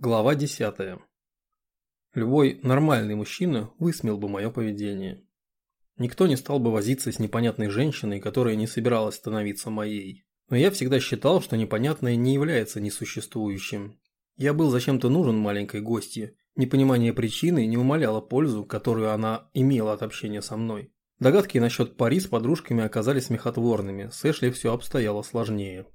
Глава 10. Любой нормальный мужчина высмеял бы мое поведение. Никто не стал бы возиться с непонятной женщиной, которая не собиралась становиться моей. Но я всегда считал, что непонятное не является несуществующим. Я был зачем-то нужен маленькой гостье. Непонимание причины не умаляло пользу, которую она имела от общения со мной. Догадки насчет пари с подружками оказались смехотворными, с Эшли все обстояло сложнее.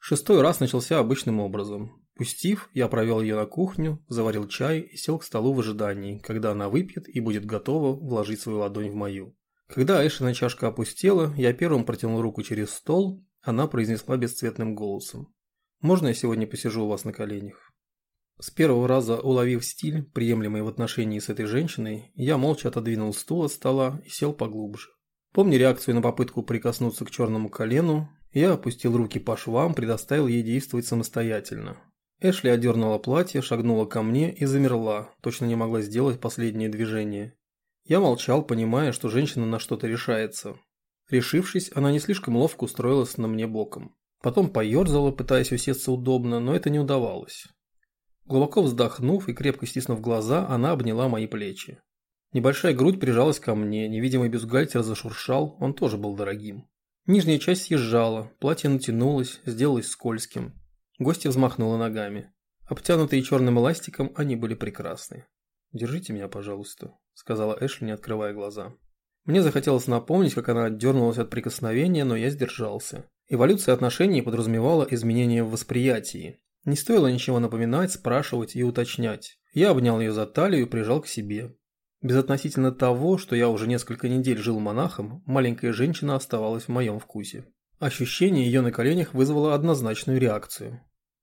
Шестой раз начался обычным образом. Пустив, я провел ее на кухню, заварил чай и сел к столу в ожидании, когда она выпьет и будет готова вложить свою ладонь в мою. Когда Эшина чашка опустела, я первым протянул руку через стол, она произнесла бесцветным голосом. «Можно я сегодня посижу у вас на коленях?» С первого раза уловив стиль, приемлемый в отношении с этой женщиной, я молча отодвинул стул от стола и сел поглубже. Помня реакцию на попытку прикоснуться к черному колену, я опустил руки по швам, предоставил ей действовать самостоятельно. Эшли одернула платье, шагнула ко мне и замерла, точно не могла сделать последнее движение. Я молчал, понимая, что женщина на что-то решается. Решившись, она не слишком ловко устроилась на мне боком. Потом поерзала, пытаясь усесться удобно, но это не удавалось. Глубоко вздохнув и крепко стиснув глаза, она обняла мои плечи. Небольшая грудь прижалась ко мне, невидимый бюстгальтер зашуршал, он тоже был дорогим. Нижняя часть съезжала, платье натянулось, сделалось скользким. Гостья взмахнула ногами. Обтянутые черным эластиком, они были прекрасны. «Держите меня, пожалуйста», – сказала Эшли, не открывая глаза. Мне захотелось напомнить, как она отдернулась от прикосновения, но я сдержался. Эволюция отношений подразумевала изменения в восприятии. Не стоило ничего напоминать, спрашивать и уточнять. Я обнял ее за талию и прижал к себе. Безотносительно того, что я уже несколько недель жил монахом, маленькая женщина оставалась в моем вкусе. Ощущение ее на коленях вызвало однозначную реакцию.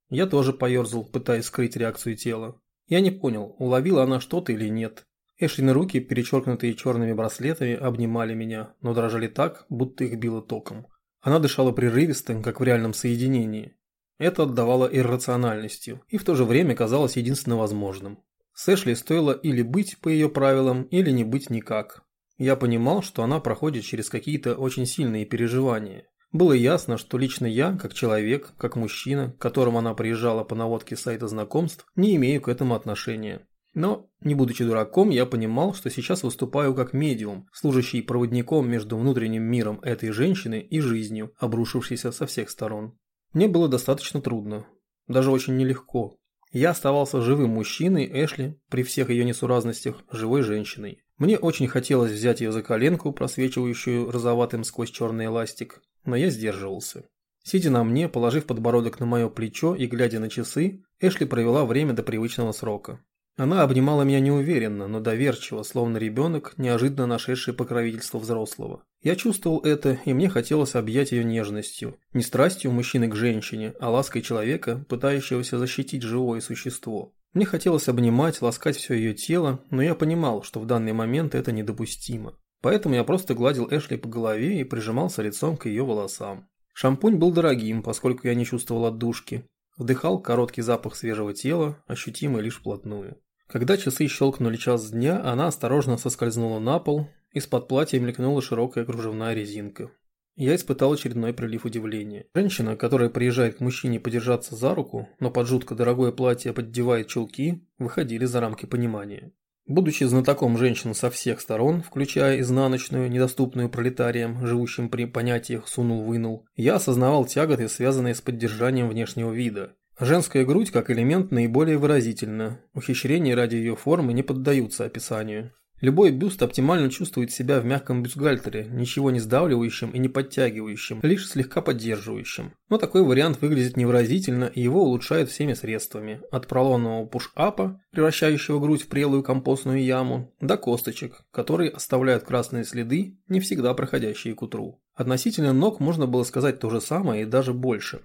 Я тоже поерзал, пытаясь скрыть реакцию тела. Я не понял, уловила она что-то или нет. Эшлины руки, перечеркнутые черными браслетами, обнимали меня, но дрожали так, будто их било током. Она дышала прерывисто, как в реальном соединении. Это отдавало иррациональностью и в то же время казалось единственно возможным. С Эшли стоило или быть по ее правилам, или не быть никак. Я понимал, что она проходит через какие-то очень сильные переживания. Было ясно, что лично я, как человек, как мужчина, к которому она приезжала по наводке сайта знакомств, не имею к этому отношения. Но, не будучи дураком, я понимал, что сейчас выступаю как медиум, служащий проводником между внутренним миром этой женщины и жизнью, обрушившейся со всех сторон. Мне было достаточно трудно, даже очень нелегко, я оставался живым мужчиной, Эшли, при всех ее несуразностях, живой женщиной. Мне очень хотелось взять ее за коленку, просвечивающую розоватым сквозь черный эластик, но я сдерживался. Сидя на мне, положив подбородок на мое плечо и глядя на часы, Эшли провела время до привычного срока. Она обнимала меня неуверенно, но доверчиво, словно ребенок, неожиданно нашедший покровительство взрослого. Я чувствовал это, и мне хотелось объять ее нежностью. Не страстью мужчины к женщине, а лаской человека, пытающегося защитить живое существо. Мне хотелось обнимать, ласкать все ее тело, но я понимал, что в данный момент это недопустимо. Поэтому я просто гладил Эшли по голове и прижимался лицом к ее волосам. Шампунь был дорогим, поскольку я не чувствовал отдушки. Вдыхал короткий запах свежего тела, ощутимый лишь вплотную. Когда часы щелкнули час дня, она осторожно соскользнула на пол, из-под платья мелькнула широкая кружевная резинка. Я испытал очередной прилив удивления. Женщина, которая приезжает к мужчине подержаться за руку, но под жутко дорогое платье поддевает чулки, выходили за рамки понимания. Будучи знатоком женщин со всех сторон, включая изнаночную, недоступную пролетариям, живущим при понятиях «сунул-вынул», я осознавал тяготы, связанные с поддержанием внешнего вида, Женская грудь как элемент наиболее выразительна. Ухищрения ради ее формы не поддаются описанию. Любой бюст оптимально чувствует себя в мягком бюстгальтере, ничего не сдавливающим и не подтягивающим, лишь слегка поддерживающим. Но такой вариант выглядит невыразительно и его улучшают всеми средствами. От пролонного пуш-апа, превращающего грудь в прелую компостную яму, до косточек, которые оставляют красные следы, не всегда проходящие к утру. Относительно ног можно было сказать то же самое и даже больше.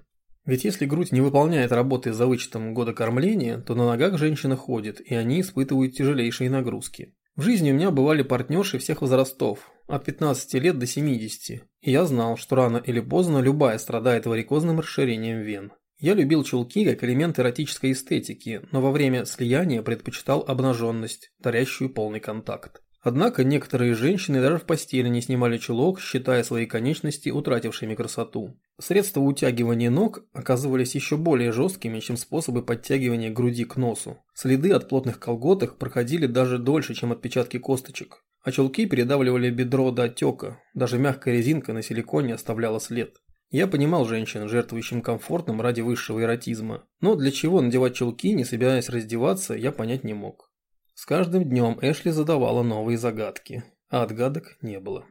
Ведь если грудь не выполняет работы за вычетом года кормления, то на ногах женщина ходит, и они испытывают тяжелейшие нагрузки. В жизни у меня бывали партнерши всех возрастов, от 15 лет до 70, и я знал, что рано или поздно любая страдает варикозным расширением вен. Я любил чулки как элемент эротической эстетики, но во время слияния предпочитал обнаженность, дарящую полный контакт. Однако некоторые женщины даже в постели не снимали чулок, считая свои конечности утратившими красоту. Средства утягивания ног оказывались еще более жесткими, чем способы подтягивания груди к носу. Следы от плотных колготок проходили даже дольше, чем отпечатки косточек. А чулки передавливали бедро до отека, даже мягкая резинка на силиконе оставляла след. Я понимал женщин, жертвующим комфортом ради высшего эротизма, но для чего надевать чулки, не собираясь раздеваться, я понять не мог. С каждым днем Эшли задавала новые загадки, а отгадок не было.